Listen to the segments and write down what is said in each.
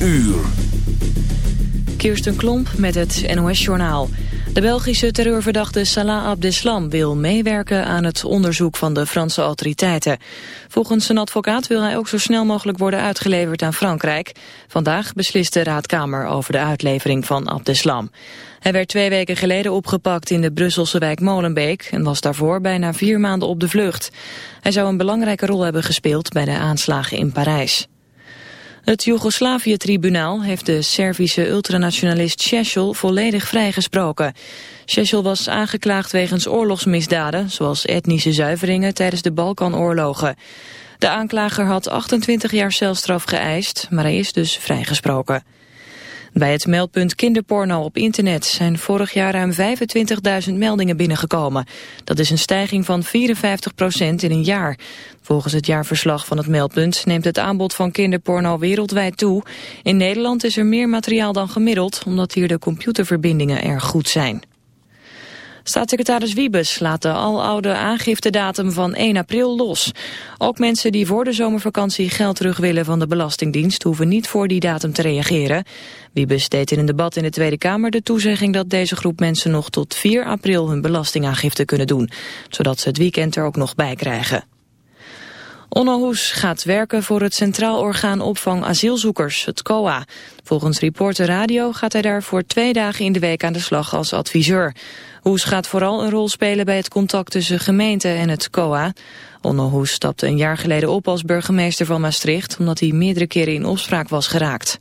uur. Kirsten Klomp met het NOS-journaal. De Belgische terreurverdachte Salah Abdeslam wil meewerken aan het onderzoek van de Franse autoriteiten. Volgens zijn advocaat wil hij ook zo snel mogelijk worden uitgeleverd aan Frankrijk. Vandaag beslist de raadkamer over de uitlevering van Abdeslam. Hij werd twee weken geleden opgepakt in de Brusselse wijk Molenbeek... en was daarvoor bijna vier maanden op de vlucht. Hij zou een belangrijke rol hebben gespeeld bij de aanslagen in Parijs. Het Joegoslavië-tribunaal heeft de Servische ultranationalist Šešelj volledig vrijgesproken. Šešelj was aangeklaagd wegens oorlogsmisdaden, zoals etnische zuiveringen tijdens de Balkanoorlogen. De aanklager had 28 jaar celstraf geëist, maar hij is dus vrijgesproken. Bij het meldpunt kinderporno op internet zijn vorig jaar ruim 25.000 meldingen binnengekomen. Dat is een stijging van 54 procent in een jaar. Volgens het jaarverslag van het meldpunt neemt het aanbod van kinderporno wereldwijd toe. In Nederland is er meer materiaal dan gemiddeld, omdat hier de computerverbindingen erg goed zijn. Staatssecretaris Wiebes laat de aloude aangiftedatum van 1 april los. Ook mensen die voor de zomervakantie geld terug willen van de Belastingdienst... hoeven niet voor die datum te reageren. Wiebes deed in een debat in de Tweede Kamer de toezegging... dat deze groep mensen nog tot 4 april hun belastingaangifte kunnen doen. Zodat ze het weekend er ook nog bij krijgen. Onno Hoes gaat werken voor het Centraal Orgaan Opvang Asielzoekers, het COA. Volgens Reporter Radio gaat hij daar voor twee dagen in de week aan de slag als adviseur. Hoes gaat vooral een rol spelen bij het contact tussen gemeente en het COA. Onno Hoes stapte een jaar geleden op als burgemeester van Maastricht... omdat hij meerdere keren in opspraak was geraakt.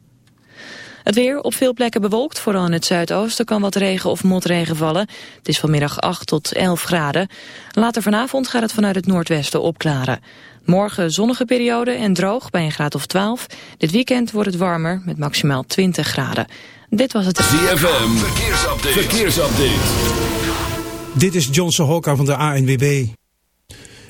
Het weer op veel plekken bewolkt, vooral in het zuidoosten kan wat regen of motregen vallen. Het is vanmiddag 8 tot 11 graden. Later vanavond gaat het vanuit het noordwesten opklaren. Morgen zonnige periode en droog bij een graad of 12. Dit weekend wordt het warmer met maximaal 20 graden. Dit was het... ZFM, verkeersupdate. verkeersupdate. Dit is Johnson Hokka van de ANWB.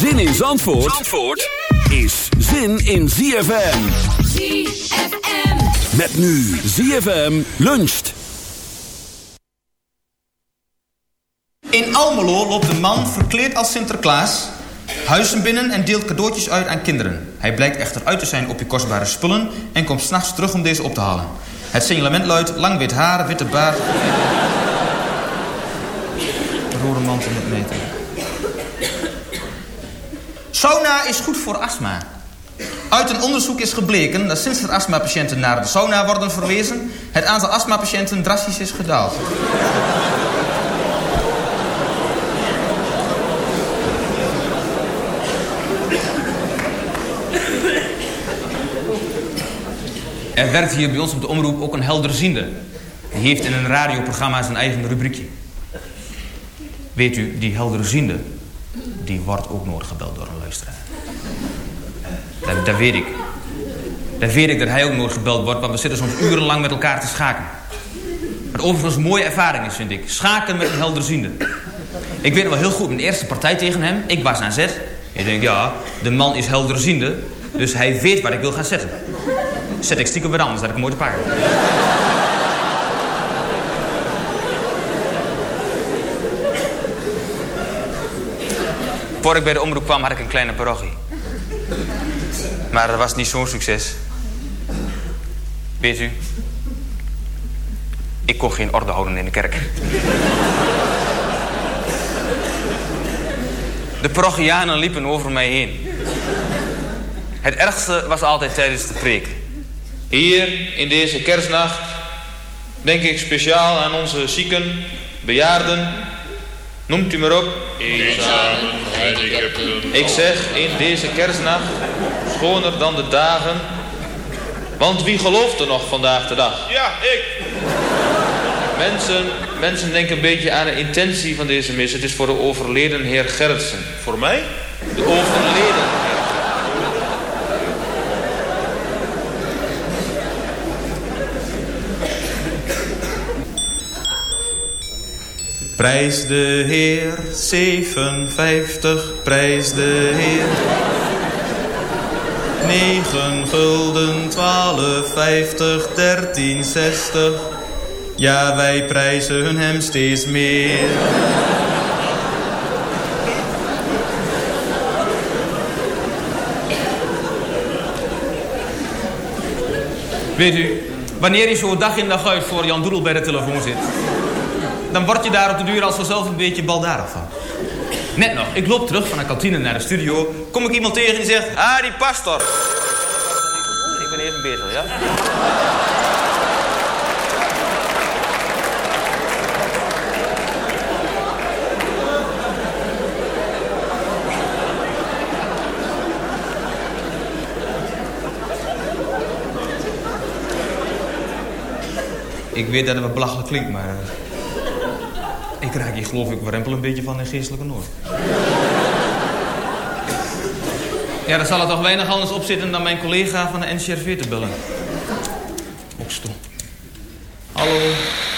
Zin in Zandvoort, Zandvoort is zin in ZFM. ZFM. Met nu ZFM luncht. In Almelo loopt een man verkleed als Sinterklaas huizen binnen en deelt cadeautjes uit aan kinderen. Hij blijkt echter uit te zijn op je kostbare spullen en komt s'nachts terug om deze op te halen. Het signalement luidt lang wit haar, witte baard. Rode met meter. Sauna is goed voor astma. Uit een onderzoek is gebleken dat sinds er astmapatiënten naar de sauna worden verwezen... het aantal astmapatiënten drastisch is gedaald. Er werkt hier bij ons op de omroep ook een helderziende. Die heeft in een radioprogramma zijn eigen rubriekje. Weet u, die helderziende, die wordt ook nooit gebeld door een luisteraar. Dat, weet ik. Dat weet ik dat hij ook nooit gebeld wordt, want we zitten soms urenlang met elkaar te schaken. Wat overigens een mooie ervaring is, vind ik. Schaken met een helderziende. Ik weet wel heel goed, mijn eerste partij tegen hem. Ik was aan zet. Ik denk, ja, de man is helderziende. Dus hij weet waar ik wil gaan zetten. Zet ik stiekem weer anders, dat ik mooi te pakken. Voor ik bij de omroep kwam, had ik een kleine parochie. Maar dat was niet zo'n succes. Weet u, ik kon geen orde houden in de kerk. De parochianen liepen over mij heen. Het ergste was altijd tijdens de preek. Hier in deze kerstnacht denk ik speciaal aan onze zieken, bejaarden. Noemt u maar op. Ik zeg in deze kerstnacht, schoner dan de dagen. Want wie gelooft er nog vandaag de dag? Ja, ik. Mensen, mensen denken een beetje aan de intentie van deze mis. Het is voor de overleden heer Gerritsen. Voor mij? De overleden Prijs de Heer, 57, prijs de Heer. 9 gulden, 12, 50, 13, 60. Ja, wij prijzen hem steeds meer. Weet u, wanneer je zo'n dag in dag uit voor Jan Doedel bij de telefoon zit... dan word je daar op de duur als vanzelf een beetje baldadig van. Net nog, ik loop terug van de kantine naar de studio... kom ik iemand tegen die zegt... Ah, die pastor. Ik ben even bezig, ja? Ik weet dat het belachelijk klinkt, maar... ik raak hier geloof ik warempel een beetje van in geestelijke noord. Ja, dan zal er toch weinig anders op zitten dan mijn collega van de NCRV te bellen. Ook stom. Hallo.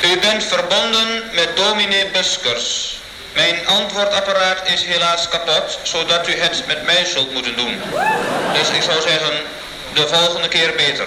U bent verbonden met dominee Buskers. Mijn antwoordapparaat is helaas kapot, zodat u het met mij zult moeten doen. Dus ik zou zeggen, de volgende keer beter.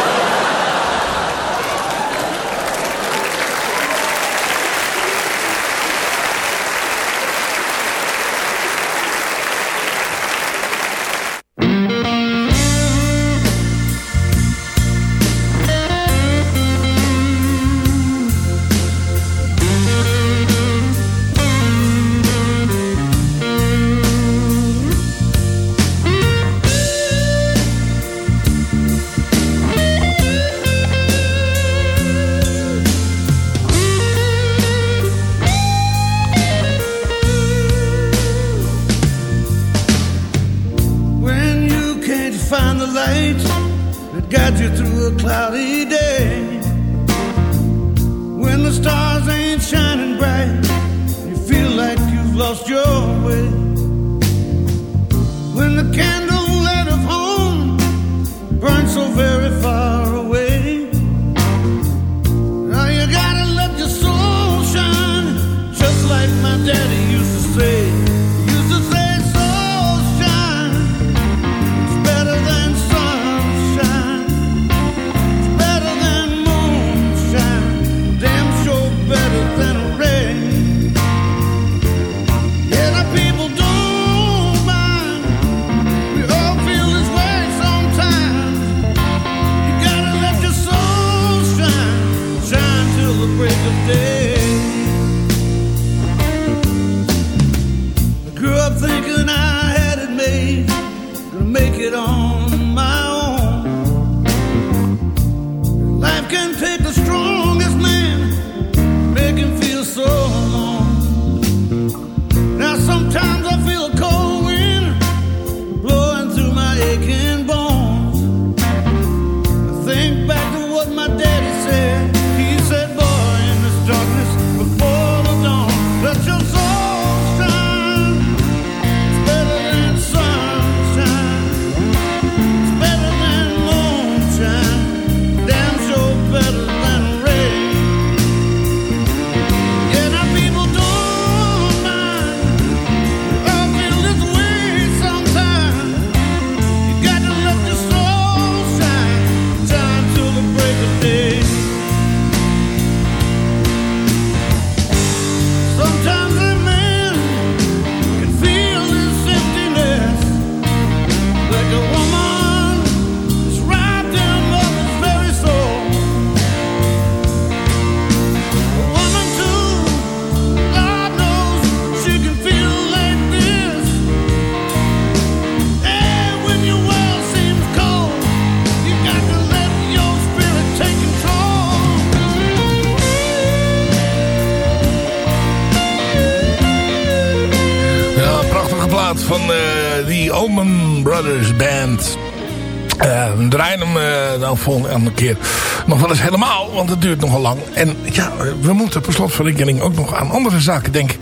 volgende keer nog wel eens helemaal, want het duurt nogal lang. En ja, we moeten per slot van rekening ook nog aan andere zaken denken.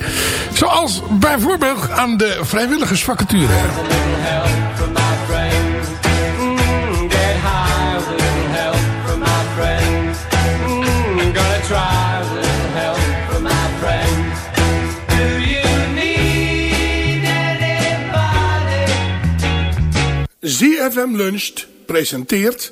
Zoals bijvoorbeeld aan de vrijwilligersvacature. ZFM Luncht presenteert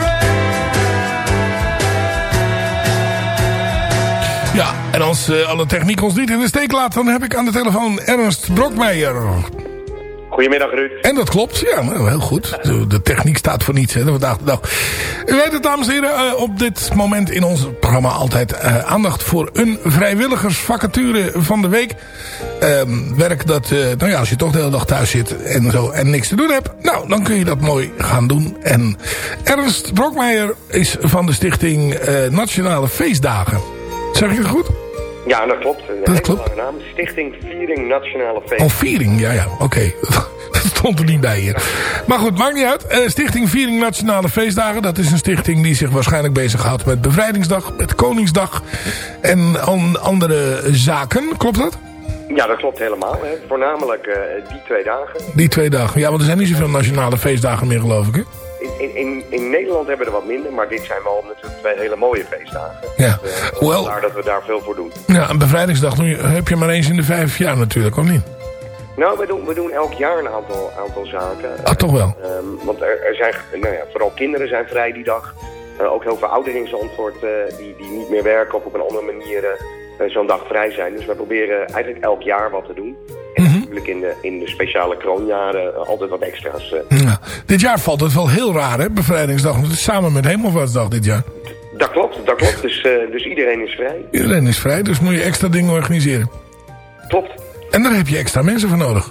en als eh, alle techniek ons niet in de steek laat... dan heb ik aan de telefoon Ernst Brokmeijer. Goedemiddag Ruud. En dat klopt, ja, nou, heel goed. De, de techniek staat voor niets hè, vandaag de dag. U weet het, dames en heren, eh, op dit moment in ons programma altijd eh, aandacht voor een vrijwilligersvacature van de week. Ehm, werk dat, nou ja, als je toch de hele dag thuis zit en zo en niks te doen hebt, nou, dan kun je dat mooi gaan doen. En Ernst Brokmeijer is van de stichting Nationale Feestdagen. Zeg ik het goed? Ja, dat klopt. Een Dat klopt. lange naam. Stichting Viering Nationale Feest. Oh, Viering, ja, ja, oké. dat stond er niet bij hier. Maar goed, maakt niet uit. Eh, stichting Viering Nationale Feestdagen. Dat is een stichting die zich waarschijnlijk bezighoudt met Bevrijdingsdag, met Koningsdag en an- andere zaken. Klopt dat? Ja, dat klopt helemaal. Hè. Voornamelijk eh, die twee dagen. Die twee dagen. Ja, want er zijn niet zoveel nationale feestdagen meer, geloof ik, hè? In, in, in, Nederland hebben we er wat minder, maar dit zijn wel natuurlijk twee hele mooie feestdagen. Ja. Dus, eh, Hoewel- vandaar dat we daar veel voor doen. Ja, een bevrijdingsdag heb je maar eens in de vijf jaar natuurlijk, of niet? Nou, we doen, we doen elk jaar een aantal, aantal zaken. Ah, toch wel? Ehm, want er, er zijn, nou ja, vooral kinderen zijn vrij die dag. Eh, ook heel veel ouderen in Zandvoort eh, die, die niet meer werken of op een andere manier eh, eh, zo'n dag vrij zijn. Dus wij proberen eigenlijk elk jaar wat te doen. En. Natuurlijk in de, in de speciale kroonjaren eh, altijd wat extra's. eh. Ja. Dit jaar valt het wel heel raar, hè? Bevrijdingsdag. Want het is samen met Hemelvaartsdag dit jaar. Dat klopt, dat klopt. Dus, eh, dus iedereen is vrij. Iedereen is vrij, dus moet je extra dingen organiseren. Klopt. En daar heb je extra mensen voor nodig.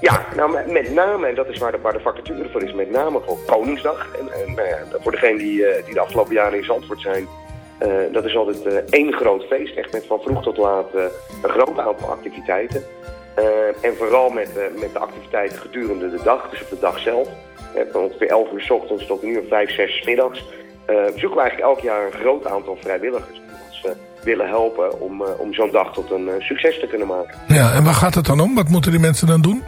Ja, nou met, name, en dat is waar de, waar de vacature voor is, met name voor Koningsdag. En, en nou voor degenen die, die de afgelopen jaren in Zandvoort zijn, dat is altijd één groot feest. Echt met van vroeg tot laat een groot aantal activiteiten. Eh, en vooral met, eh, met de activiteiten gedurende de dag, dus op de dag zelf. Eh, van ongeveer 11 uur s ochtends tot een uur 5, 6 's middags. zoeken we eigenlijk elk jaar een groot aantal vrijwilligers die ons willen helpen om, om zo'n dag tot een succes te kunnen maken. Ja, en waar gaat het dan om? Wat moeten die mensen dan doen?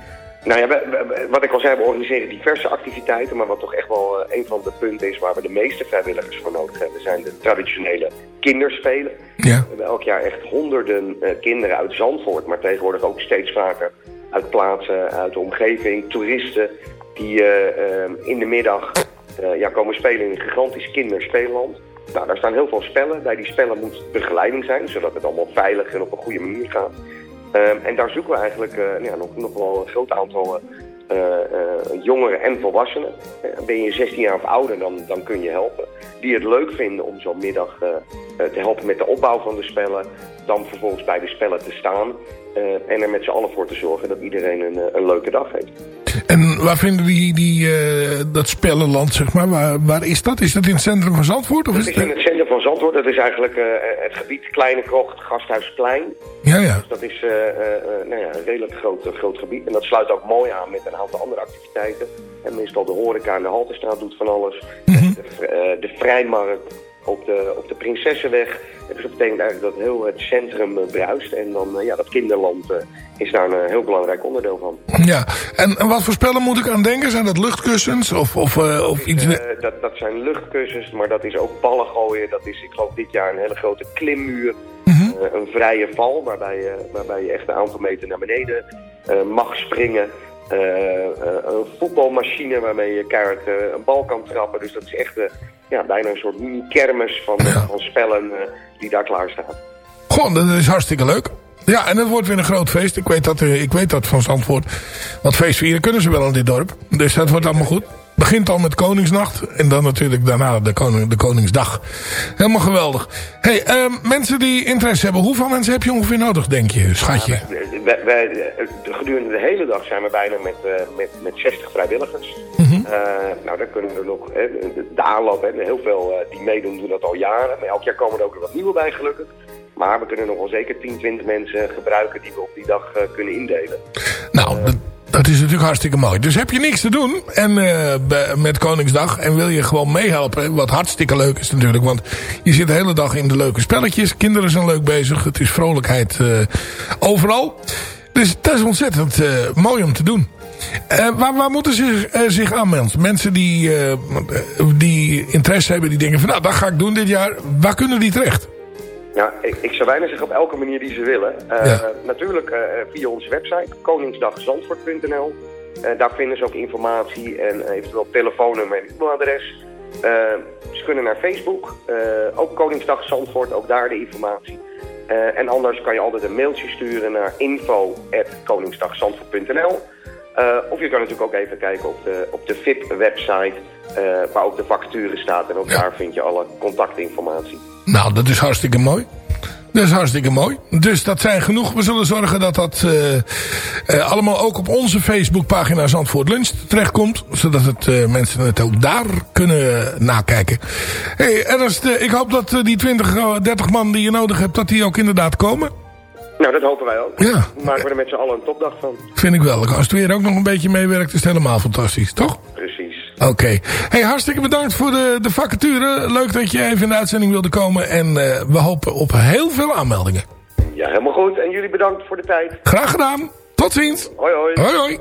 Nou ja, we- we- we- wat ik al zei, we organiseren diverse activiteiten, maar wat toch echt wel eh, een van de punten is waar we de meeste vrijwilligers voor nodig hebben, zijn de traditionele kinderspelen. Ja. We hebben elk jaar echt honderden eh, kinderen uit Zandvoort, maar tegenwoordig ook steeds vaker uit plaatsen, uit de omgeving, toeristen, die eh, eh, in de middag ja, komen spelen in een gigantisch kinderspeelland. Nou, daar staan heel veel spellen. Bij die spellen moet begeleiding zijn, zodat het allemaal veilig en op een goede manier gaat. Ehm, en daar zoeken we eigenlijk eh, ja, nog, nog wel een groot aantal eh, eh, jongeren en volwassenen. Ben je 16 jaar of ouder, dan, dan kun je helpen. Die het leuk vinden om zo'n middag te helpen met de opbouw van de spellen. Dan vervolgens bij de spellen te staan. Eh, en er met z'n allen voor te zorgen dat iedereen een, eh, een leuke dag heeft. En waar vinden die, die, eh, dat spellenland, zeg maar? Waar, waar is dat? Is dat in het centrum van Zandvoort? Of Dat is het... in het centrum van Zandvoort. Dat is eigenlijk het gebied Kleine Krocht, Gasthuisplein. Ja, ja. Dus dat is nou ja, een redelijk groot, groot gebied. En dat sluit ook mooi aan met een aantal andere activiteiten. En meestal de horeca en de Haltestraat doet van alles. Mhm. de, de Vrijmarkt op de, op de Prinsessenweg. En dus dat betekent eigenlijk dat heel het centrum eh, bruist. En dan, eh, ja, dat kinderland eh, is daar een heel belangrijk onderdeel van. Ja, en, en wat voor spellen moet ik aan denken? Zijn dat luchtkussens of, of, of iets... Dat, dat zijn luchtkussens, maar dat is ook ballen gooien. Dat is, ik geloof, dit jaar een hele grote klimmuur. Mhm. Een vrije val, waarbij je, waarbij je echt een aantal meter naar beneden mag springen. Eh, eh, een voetbalmachine waarmee je keihard eh, een bal kan trappen. Dus dat is echt ja, bijna een soort mini-kermis van, van spellen die daar klaar staan. Gewoon, dat is hartstikke leuk. Ja, en het wordt weer een groot feest. Ik weet dat, ik weet dat van Zandvoort. Want feestvieren kunnen ze wel in dit dorp. Dus dat wordt allemaal goed. Begint al met Koningsnacht. En dan natuurlijk daarna de, koning, de Koningsdag. Helemaal geweldig. hey, ehm, mensen die interesse hebben. Hoeveel mensen heb je ongeveer nodig, denk je, schatje? Wij, wij, eh, gedurende de hele dag zijn we bijna met, eh, met, met 60 vrijwilligers. Mhm. Eh, nou, dan kunnen er nog, hè, de, aanloop, hè, heel veel die meedoen doen dat al jaren. Maar elk jaar komen er ook weer wat nieuwe bij gelukkig. Maar we kunnen nog wel zeker 10, 20 mensen gebruiken die we op die dag kunnen indelen. Nou, dat, is natuurlijk hartstikke mooi. Dus heb je niks te doen en, eh, met Koningsdag en wil je gewoon meehelpen. Wat hartstikke leuk is natuurlijk. Want je zit de hele dag in de leuke spelletjes. Kinderen zijn leuk bezig. Het is vrolijkheid eh, overal. Dus dat is ontzettend eh, mooi om te doen. Waar, waar moeten ze zich, aanmelden? Mensen die, die interesse hebben, die denken van nou, dat ga ik doen dit jaar. Waar kunnen die terecht? Ja, ik, ik zou bijna zeggen op elke manier die ze willen. Eh, Natuurlijk eh, via onze website, koningsdagzandvoort.nl. Eh, daar vinden ze ook informatie en eventueel telefoonnummer en e-mailadres. Ze kunnen naar Facebook, ook Koningsdag Zandvoort, ook daar de informatie. En anders kan je altijd een mailtje sturen naar info.koningsdagzandvoort.nl. Of je kan natuurlijk ook even kijken op de, op de VIP-website, eh, waar ook de vacature staat. En ook daar vind je alle contactinformatie. Nou, dat is hartstikke mooi. Dat is hartstikke mooi. Dus dat zijn genoeg. We zullen zorgen dat dat eh, eh, allemaal ook op onze Facebookpagina Zandvoort Lunch terechtkomt. Zodat het, eh, mensen het ook daar kunnen nakijken. Hey, Ernst, eh, ik hoop dat eh, die 20, eh, 30 man die je nodig hebt, dat die ook inderdaad komen. Nou, dat hopen wij ook. Ja. Maken we er met z'n allen een topdag van. Vind ik wel. Als het weer ook nog een beetje meewerkt, is het helemaal fantastisch. Toch? Precies. Oké. Hey, hartstikke bedankt voor de, de vacature. Leuk dat je even in de uitzending wilde komen. En eh, we hopen op heel veel aanmeldingen. Ja, helemaal goed. En jullie bedankt voor de tijd. Graag gedaan. Tot ziens. Hoi, hoi. Hoi, hoi.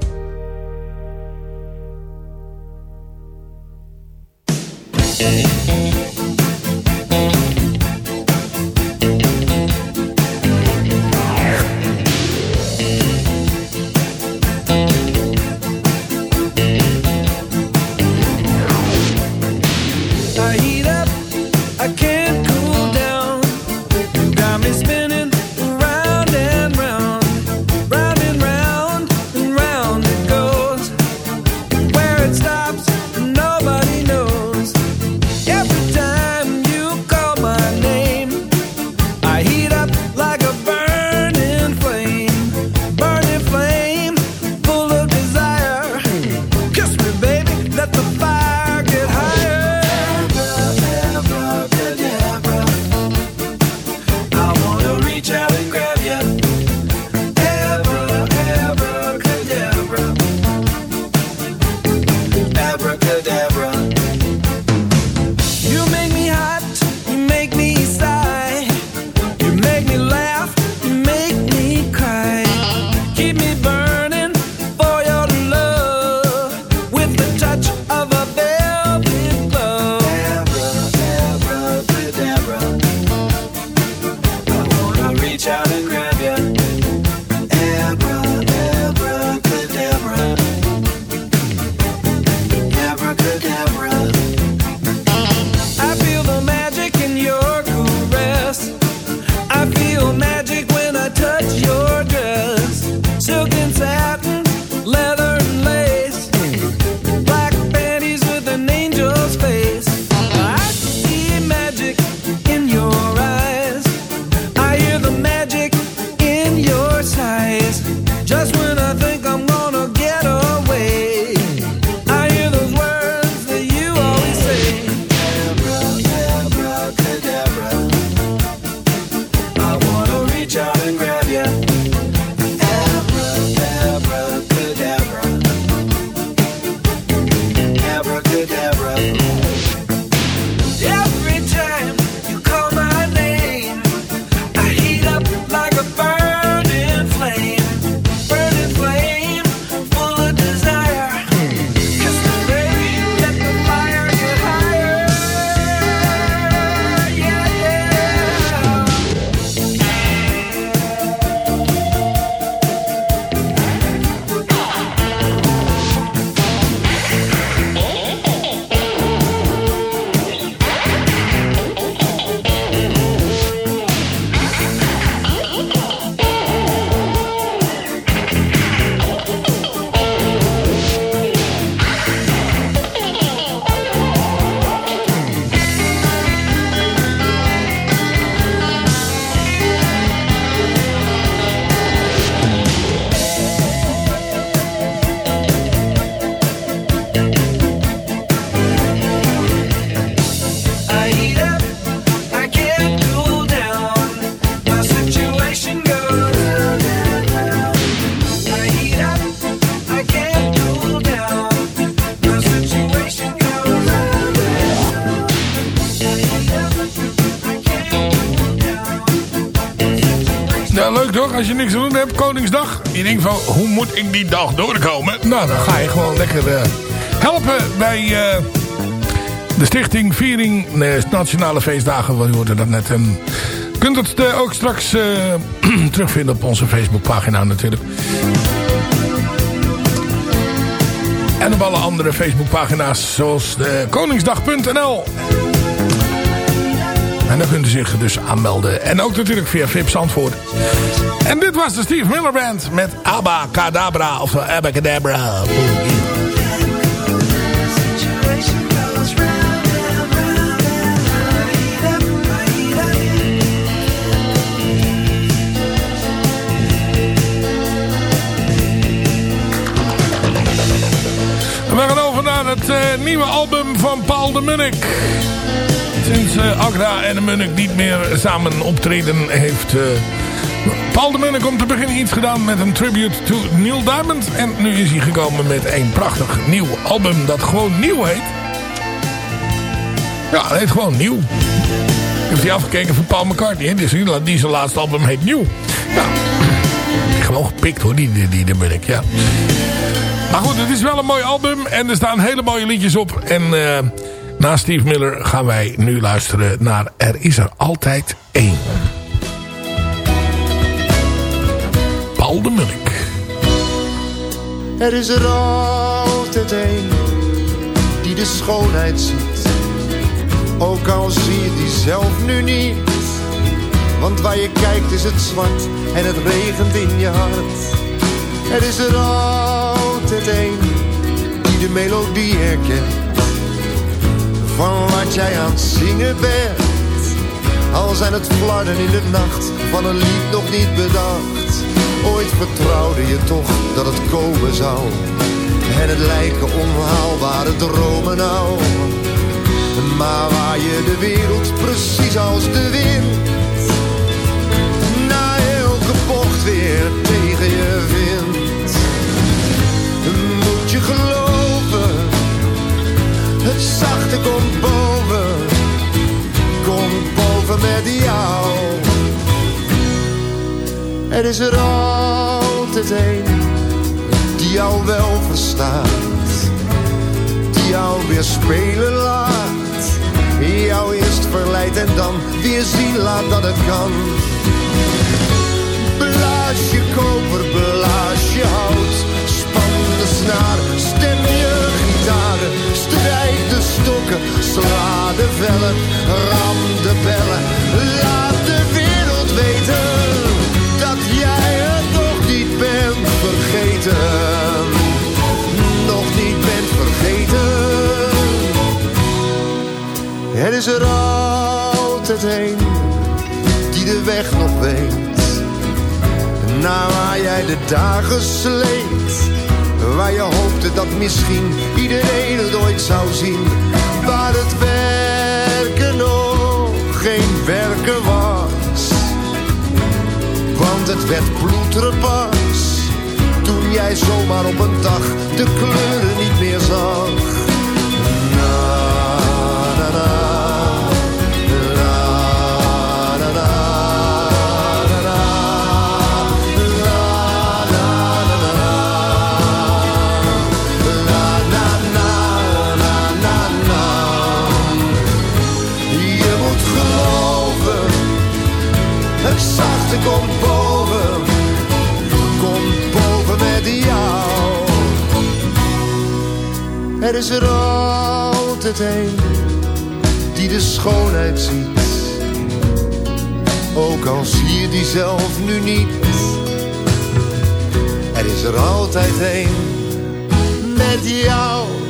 Hebt, Koningsdag. Je denkt van, hoe moet ik die dag doorkomen? Nou, dan ga je gewoon lekker eh, helpen bij eh, de stichting Viering eh, Nationale Feestdagen. Want je hoorde dat net. En je kunt het eh, ook straks terugvinden op onze Facebookpagina natuurlijk. En op alle andere Facebookpagina's zoals de koningsdag.nl. En dan kunt u zich dus aanmelden. En ook natuurlijk via Vips Antwoord. En dit was de Steve Miller Band met Abacadabra of Abacadabra. We gaan over naar het eh, nieuwe album van Paul de Munnik. Sinds eh, Agra en de Munnik niet meer samen optreden heeft... eh, Paul de Munnik om te beginnen iets gedaan met een tribute to Neil Diamond. En nu is hij gekomen met een prachtig nieuw album dat gewoon nieuw heet. Ja, het heet gewoon nieuw. Ik heb die afgekeken van Paul McCartney. hè. Dus die, die zijn laatste album heet nieuw. Ja, gewoon gepikt hoor, die, die, die de Munnik, ja. Maar goed, het is wel een mooi album en er staan hele mooie liedjes op. En eh, na Steve Miller gaan wij nu luisteren naar Er is er altijd één. Paul de Munnik. Er is er altijd een die de schoonheid ziet. Ook al zie je die zelf nu niet. Want waar je kijkt is het zwart en het regent in je hart. Er is er altijd een die de melodie herkent. Van wat jij aan het zingen bent. Al zijn het flarden in de nacht van een lied nog niet bedacht. Ooit vertrouwde je toch dat het komen zou. En het lijken onhaalbare dromen nou. Maar waar je de wereld precies als de wind. Zachte komt boven. Komt boven met jou. Er is er altijd een die jou wel verstaat. Die jou weer spelen laat. Jou eerst verleidt en dan weer zien laat dat het kan. Blaas je koper, blaas je hout. Snaar, stem je gitaar. Strijd de stokken, sla de vellen. Ram de bellen, laat de wereld weten. Dat jij het nog niet bent vergeten. Nog niet bent vergeten. Er is er altijd een die de weg nog weet. Naar waar jij de dagen sleet. Waar je hoopte dat misschien iedereen het ooit zou zien. Waar het werken nog geen werken was. Want het werd bloedrepas. Toen jij zomaar op een dag de kleuren niet meer zag. liefde komt boven, komt boven met jou. Er is er altijd een die de schoonheid ziet. Ook al zie je die zelf nu niet. Er is er altijd een met jou.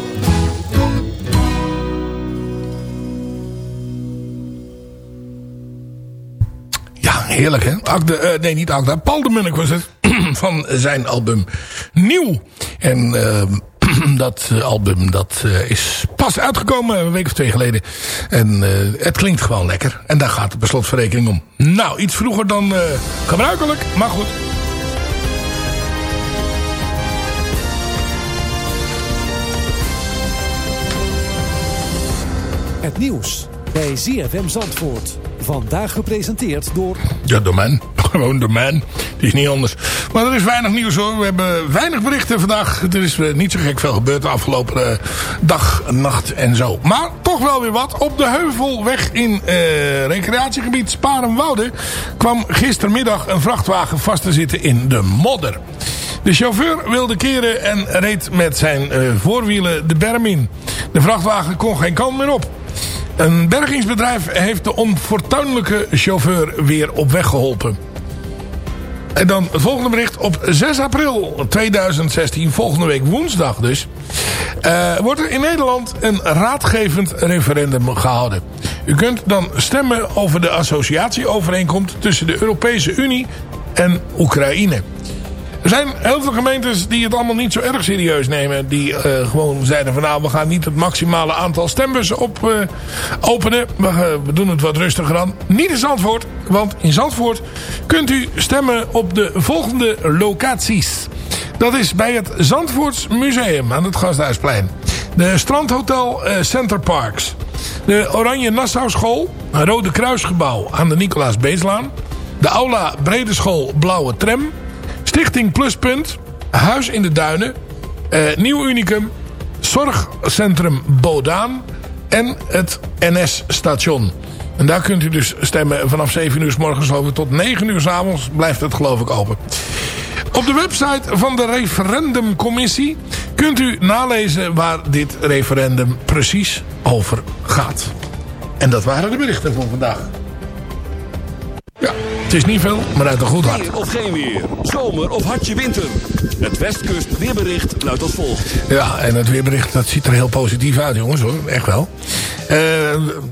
Heerlijk hè. Eh, nee, niet Agda. Paul de Munnik was het. van zijn album Nieuw. En ehm, dat eh, album dat eh, is pas uitgekomen een week of twee geleden. En het klinkt gewoon lekker. En daar gaat de beslotverrekening om. Nou, iets vroeger dan gebruikelijk. Maar goed. Het nieuws bij ZFM Zandvoort. Vandaag gepresenteerd door... Ja, door man. Gewoon door man. Het is niet anders. Maar er is weinig nieuws hoor. We hebben weinig berichten vandaag. Er is eh, niet zo gek veel gebeurd de afgelopen eh, dag, nacht en zo. Maar toch wel weer wat. Op de Heuvelweg in eh, recreatiegebied Sparenwoude... kwam gistermiddag een vrachtwagen vast te zitten in de modder. De chauffeur wilde keren en reed met zijn eh, voorwielen de berm in. De vrachtwagen kon geen kant meer op. Een bergingsbedrijf heeft de onfortuinlijke chauffeur weer op weg geholpen. En dan het volgende bericht. Op 6 april 2016, volgende week woensdag dus... eh, wordt er in Nederland een raadgevend referendum gehouden. U kunt dan stemmen over de associatieovereenkomst... tussen de Europese Unie en Oekraïne. Er zijn heel veel gemeentes die het allemaal niet zo erg serieus nemen. Die eh, gewoon zeiden van nou we gaan niet het maximale aantal stembussen op eh, openen. We, eh, we doen het wat rustiger aan. Niet in Zandvoort. Want in Zandvoort kunt u stemmen op de volgende locaties. Dat is bij het Zandvoorts Museum aan het Gasthuisplein. De Strandhotel Center Parks. De Oranje Nassau School. Rode Kruisgebouw aan de Nicolaas Beeslaan. De Aula Brede School Blauwe Tram. Stichting Pluspunt, Huis in de Duinen, eh, Nieuw Unicum, Zorgcentrum Bodaan en het NS-station. En daar kunt u dus stemmen vanaf 7 uur s morgens ik, tot 9 uur s avonds blijft het geloof ik open. Op de website van de referendumcommissie kunt u nalezen waar dit referendum precies over gaat. En dat waren de berichten voor vandaag. Het is niet veel, maar uit een goed hart. Weer of geen weer. Zomer of hartje winter. Het Westkust weerbericht luidt als volgt. Ja, en het weerbericht dat ziet er heel positief uit, jongens hoor. Echt wel. Eh,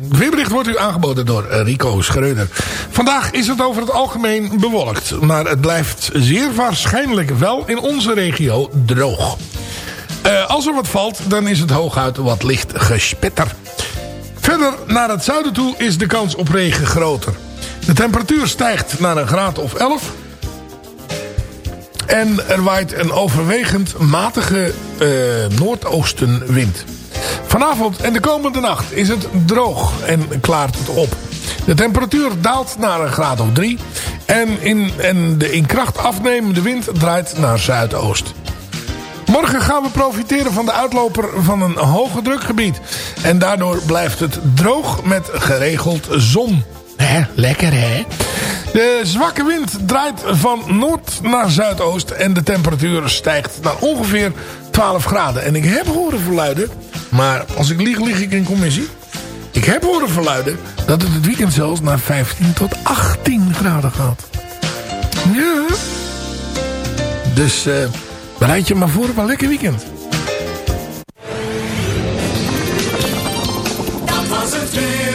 het weerbericht wordt u aangeboden door eh, Rico Schreuder. Vandaag is het over het algemeen bewolkt. Maar het blijft zeer waarschijnlijk wel in onze regio droog. Eh, als er wat valt, dan is het hooguit wat licht gespetter. Verder naar het zuiden toe is de kans op regen groter. De temperatuur stijgt naar een graad of 11. En er waait een overwegend matige eh, noordoostenwind. Vanavond en de komende nacht is het droog en klaart het op. De temperatuur daalt naar een graad of 3. En, in, en de in kracht afnemende wind draait naar zuidoost. Morgen gaan we profiteren van de uitloper van een hoge drukgebied. En daardoor blijft het droog met geregeld zon. Hè, lekker hè? De zwakke wind draait van noord naar zuidoost en de temperatuur stijgt naar ongeveer 12 graden. En ik heb horen verluiden, maar als ik lieg, lieg ik in commissie. Ik heb horen verluiden dat het het weekend zelfs naar 15 tot 18 graden gaat. Ja. Dus eh, bereid je maar voor op een lekker weekend. Dat was het weer.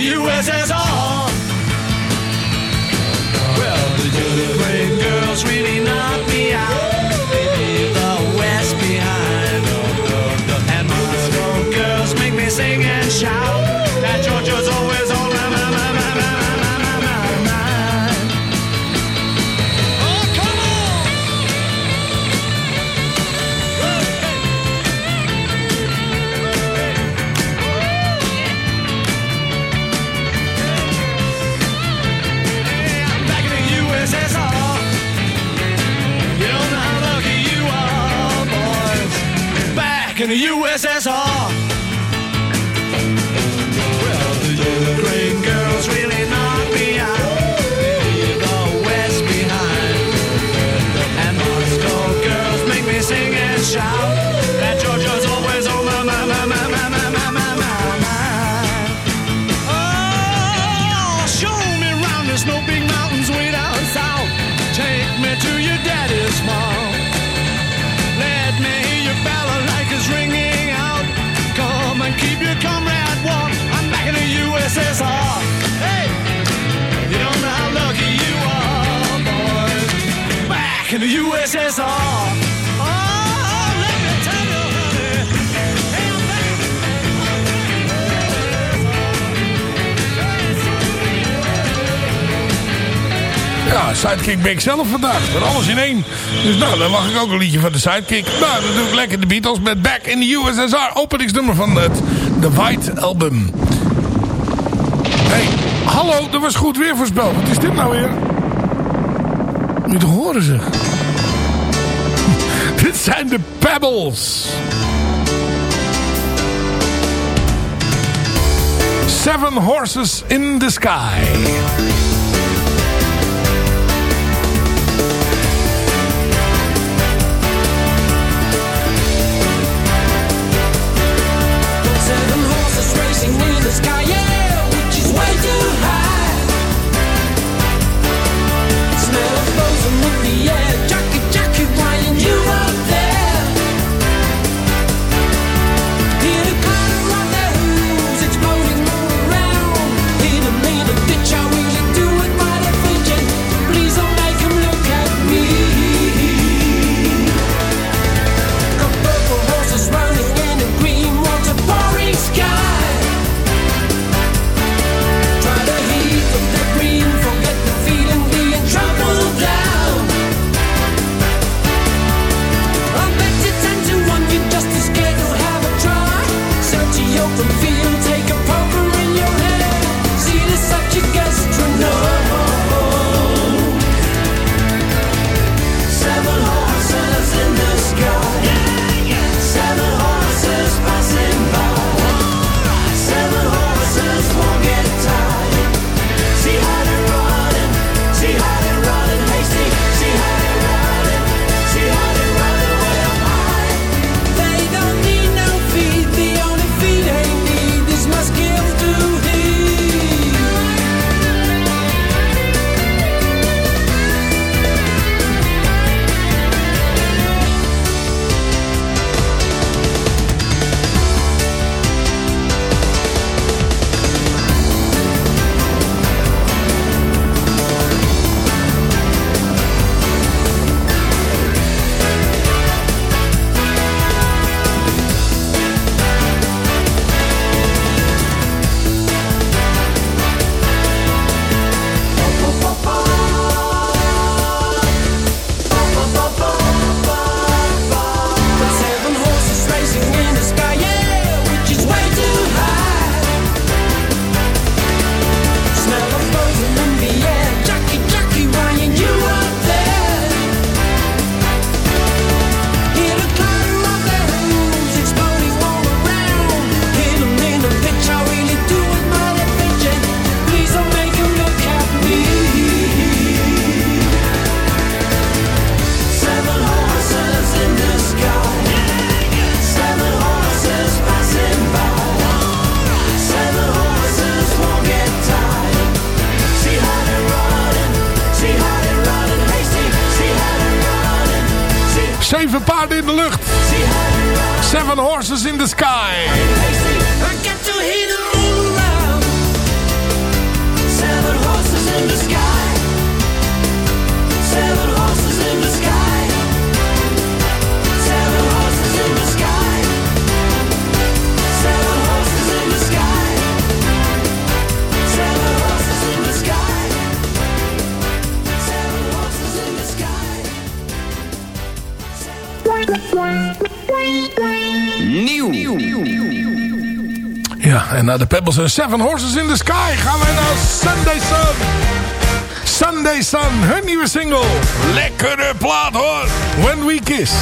USSR. all. Oh, Ja, Sidekick ben ik zelf vandaag. Met alles in één. Dus nou, dan mag ik ook een liedje van de Sidekick. Nou, dat doe ik lekker de Beatles met Back in the USSR. Openingsnummer van het The White Album. hey, hallo, dat was goed weer voorspeld. Wat is dit nou weer? Nu te horen ze. zijn de Pebbles. Seven Horses in the Sky. Ja, en na de Pebbles en Seven Horses in the Sky gaan wij naar Sunday Sun. Sunday Sun, hun nieuwe single. Lekkere plaat hoor. When We Kiss.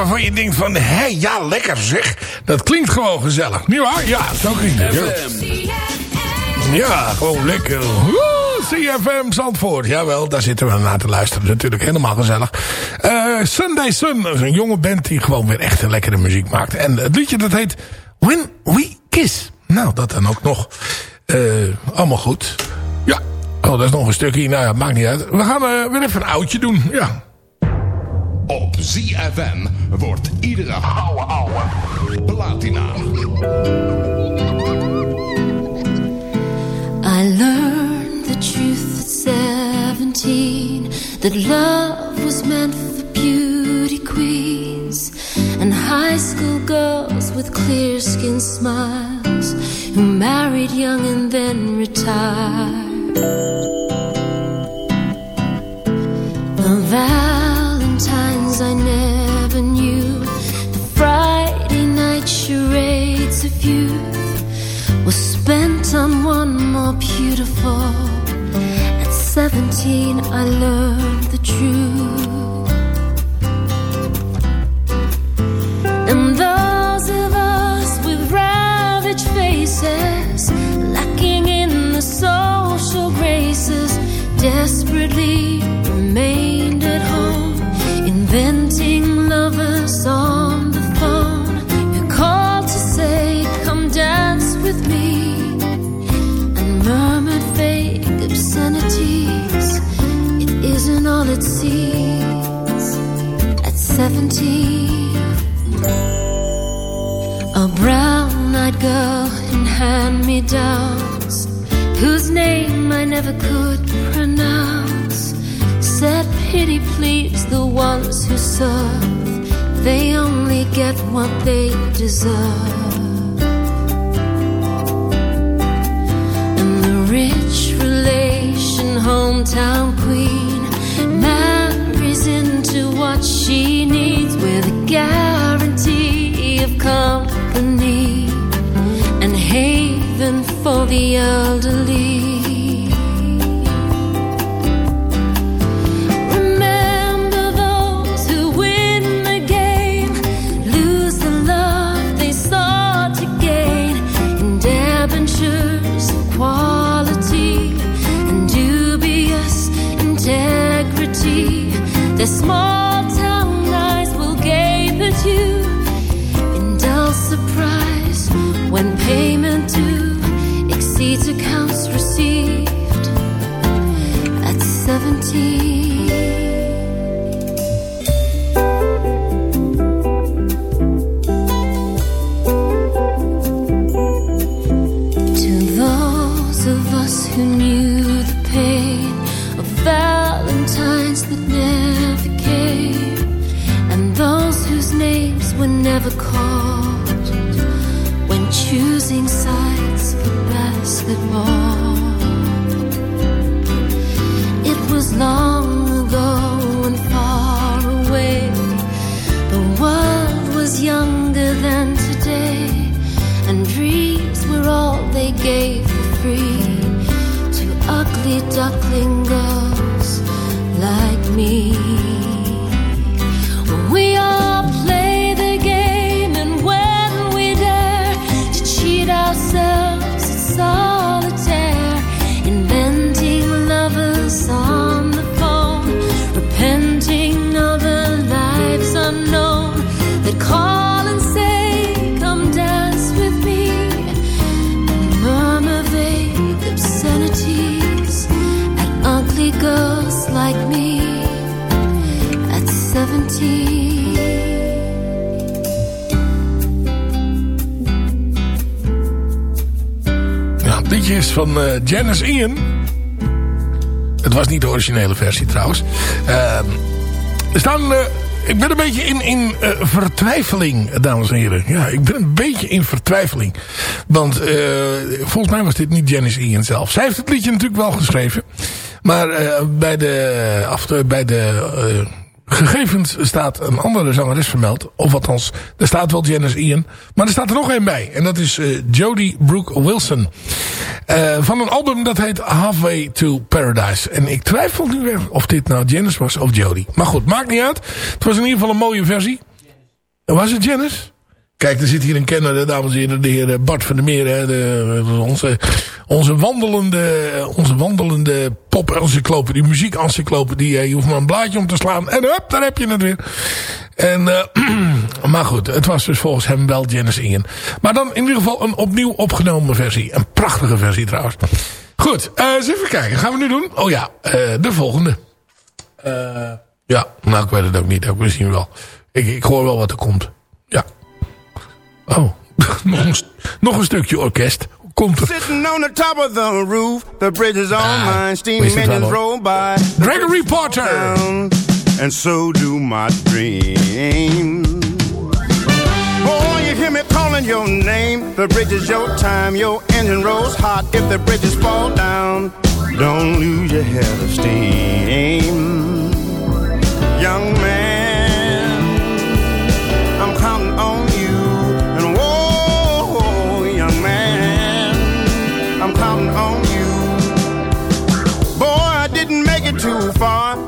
Waarvan je denkt van... Hé, ja, lekker zeg. Dat klinkt gewoon gezellig. Niet waar? Ja, zo klinkt het. Ja. Gewoon lekker. Woe, CFM Zandvoort. Jawel, daar zitten we naar te luisteren. Natuurlijk helemaal gezellig. Eh, Sunday Sun dat is een jonge band die gewoon weer echt een lekkere muziek maakt. En het liedje dat heet When We Kiss. Nou, dat dan ook nog. Eh, allemaal goed. Ja. Oh, dat is nog een stukje. Nou ja, maakt niet uit. We gaan eh, weer even een oudje doen. Ja. Op ZFM wordt iedere ouwe ouwe platina. I learned the truth at 17 that love was meant for beauty queens and high school girls with clear skin smiles who married young and then retired. The I never knew, the Friday night charades of youth was spent on one more beautiful. At 17, I learned the truth. And those of us with ravaged faces, lacking in the social graces, desperately home, inventing lovers on the phone who called to say, Come dance with me, and murmured vague obscenities. It isn't all it seems at 17. A brown eyed girl in hand me downs, whose name I never could pronounce, pity please the ones who serve. They only get what they deserve. And the rich relation, hometown queen, marries into what she needs with a guarantee of company and haven for the elderly. Girls like me at 17. Ja, is van eh, Janice Ian. Het was niet de originele versie trouwens. Ehm, er staan... eh, ik ben een beetje in, in eh, vertwijfeling, dames en heren. Ja, ik ben een beetje in vertwijfeling. Want volgens mij was dit niet Janice Ian zelf. Zij heeft het liedje natuurlijk wel geschreven. Maar eh, bij de, af, bij de eh, gegevens staat een andere zangeres vermeld. Of althans, er staat wel Janice Ian. Maar er staat er nog één bij. En dat is eh, Jodie Brooke Wilson. Eh, van een album dat heet Halfway to Paradise. En ik twijfel nu weer of dit nou Janice was of Jodie. Maar goed, maakt niet uit. Het was in ieder geval een mooie versie. Was het Janice? Kijk, er zit hier een kenner, dames en heren, de heer eh, Bart van der Meer. Hè, de, de- onze, onze wandelende, onze wandelende pop-encyclopedie, muziek-encyclopedie. Je hoeft maar een blaadje om te slaan en hup, daar heb je het weer. En, eh, maar goed, het was dus volgens hem wel Janice Ian. Maar dan in ieder geval een opnieuw opgenomen versie. Een prachtige versie trouwens. Goed, eh, eens even kijken. Gaan we nu doen? Oh ja, eh, de volgende. Eh, ja, nou ik weet het ook niet. Ik misschien wel. Ik, ik hoor wel wat er komt. Oh, nog, een, nog een stukje orkest. Komt er. Sitting on the top of the roof, the bridge is on mine, steam wist het wel, engines roll by. Gregory Porter. And so do my dreams. Boy, you hear me calling your name. The bridge is your time, your engine rolls hot. If the bridges fall down, don't lose your head of steam. Young man,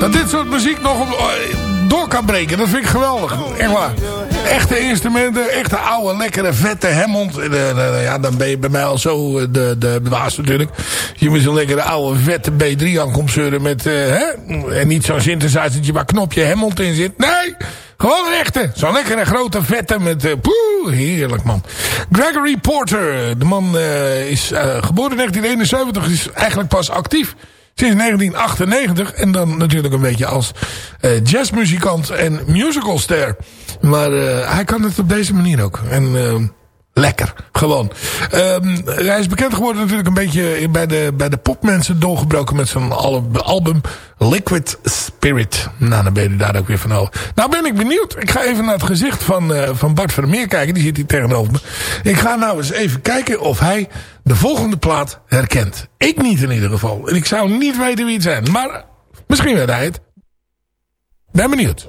Dat dit soort muziek nog op- door kan breken, dat vind ik geweldig. Echt waar. Echte instrumenten, echte oude, lekkere, vette Hammond. Eh, eh, eh, Ja, dan ben je bij mij al zo eh, de, de baas natuurlijk. Je moet zo'n lekkere oude, vette B3 aankomt zeuren met... eh, hè? En niet zo'n synthesizertje waar knopje Hammond in zit. Gewoon een echte. Zo'n lekkere, grote, vette met... eh, poeh, heerlijk man. Gregory Porter, de man eh, is eh, geboren in 1971, is eigenlijk pas actief sinds 1998. En dan natuurlijk een beetje als jazzmuzikant en musicalster. Maar hij kan het op deze manier ook. En lekker, gewoon. Ehm, hij is bekend geworden natuurlijk een beetje bij de, bij de popmensen doorgebroken met zijn al- album Liquid Spirit. Nou, dan ben je daar ook weer van over. Nou ben ik benieuwd. Ik ga even naar het gezicht van, eh, van Bart Vermeer kijken. Die zit hier tegenover me. Ik ga nou eens even kijken of hij de volgende plaat herkent. Ik niet in ieder geval. En ik zou niet weten wie het zijn. Maar misschien weet hij het. Ben benieuwd.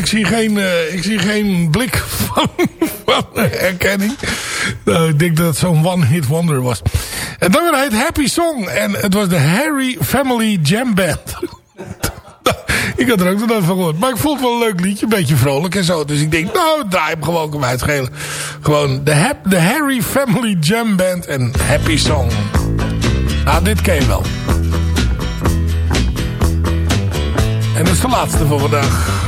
Ik zie geen, eh, ik zie geen blik van, herkenning. Nou, ik denk dat het zo'n one-hit wonder was. Het nummer heet Happy Song. En het was de Harry Family Jam Band. ik had er ook nog nooit van gehoord. Maar ik vond wel een leuk liedje. Een beetje vrolijk en zo. Dus ik denk, nou, draai hem gewoon om uitschelen. Gewoon de, Hap- de Harry Family Jam Band en Happy Song. Nou, dit ken je wel. En dat is de laatste voor vandaag.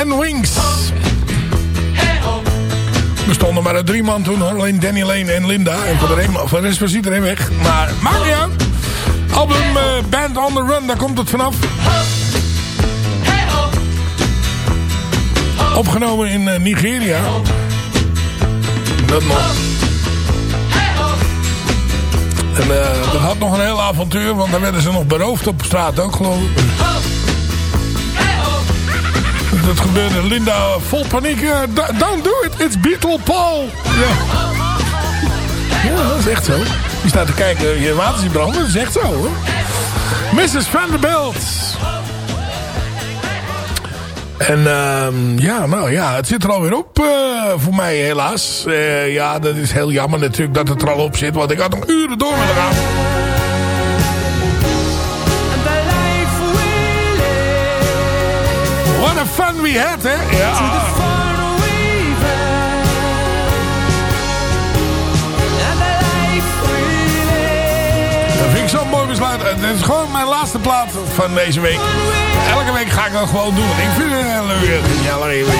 En Wings. We stonden maar uit drie man toen. Alleen Danny Lane en Linda. En voor de, rest, voor de rest was iedereen weg. Maar uit. Album eh, Band on the Run, daar komt het vanaf. Opgenomen in eh, Nigeria. Dat nog. En eh, dat had nog een heel avontuur, want daar werden ze nog beroofd op straat ook geloof ik. Dat gebeurde. Linda vol paniek. eh, "Da- don't do it, it's Beatle Paul. Ja. dat is echt zo. Je staat te kijken, je water ziet branden. Dat is echt zo hoor. Mrs. Vanderbilt. En ehm, ja, nou ja, het zit er alweer op eh, voor mij helaas. Eh, ja, dat is heel jammer natuurlijk dat het er al op zit. Want ik had nog uren door willen gaan. Fun we had, hè? Ja. Dat vind ik zo'n mooi besluit. En Dit is gewoon mijn laatste plaat van deze week. Elke week ga ik dat gewoon doen. Ik vind het heel leuk. Ja, maar even.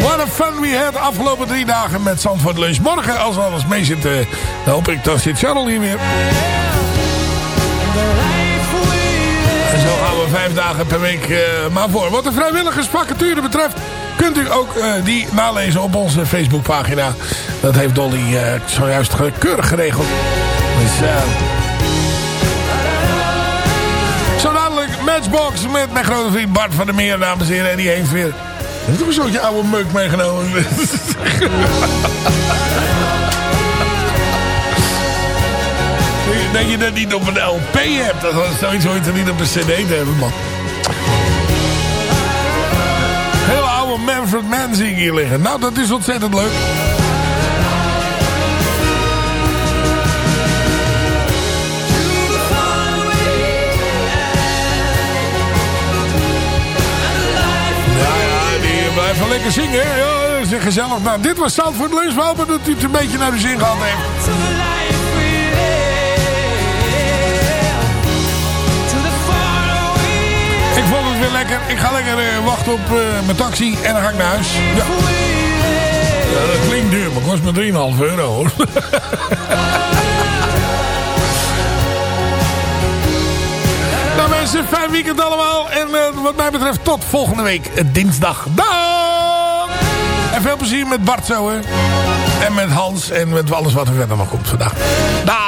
What a fun we had afgelopen drie dagen met Zandvoort Lunch. Morgen, als alles mee zit, dan hoop ik, dan zit Charles hier weer. Zo gaan we vijf dagen per week eh, maar voor. Wat de vrijwilligersvacature betreft, kunt u ook eh, die nalezen op onze Facebookpagina. Dat heeft Dolly eh, zojuist keurig geregeld. Dus, zo dadelijk Matchbox met mijn grote vriend Bart van der Meer, dames en heren. En die heeft weer... Heeft ook een soortje oude meuk meegenomen. Dat je dat niet op een LP hebt. Dat is zoiets hoort er niet op een cd te hebben, man. Hele oude Manfred Mann zie hier liggen. Nou, dat is ontzettend leuk. Wel lekker zingen. Ja, gezellig. Nou, dit was Zandvoort Lunch. Hopen dat u het een beetje naar de zin gehad heeft. Lekker. Ik ga lekker eh, wachten op eh, mijn taxi en dan ga ik naar huis. Ja. Dat klinkt duur, maar kost me 3,5 euro hoor. nou mensen, fijn weekend allemaal. En eh, wat mij betreft tot volgende week dinsdag. Dag! En veel plezier met Bart zo hè. En met Hans en met alles wat er verder nog komt vandaag. Dag!